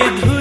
ধু